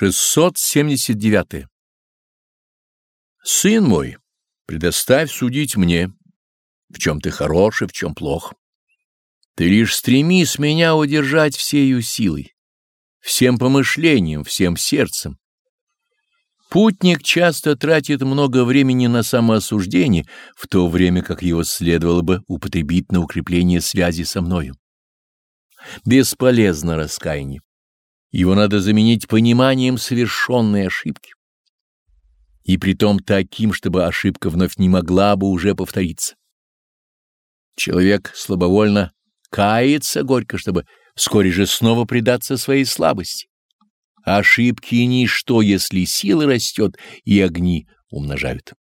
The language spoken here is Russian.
679. Сын мой, предоставь судить мне, в чем ты хорош и в чем плох. Ты лишь стремись меня удержать всею силой, всем помышлением, всем сердцем. Путник часто тратит много времени на самоосуждение, в то время как его следовало бы употребить на укрепление связи со мною. Бесполезно раскаяние. Его надо заменить пониманием совершенной ошибки. И притом таким, чтобы ошибка вновь не могла бы уже повториться. Человек слабовольно кается горько, чтобы вскоре же снова предаться своей слабости. Ошибки — ничто, если сила растет и огни умножают.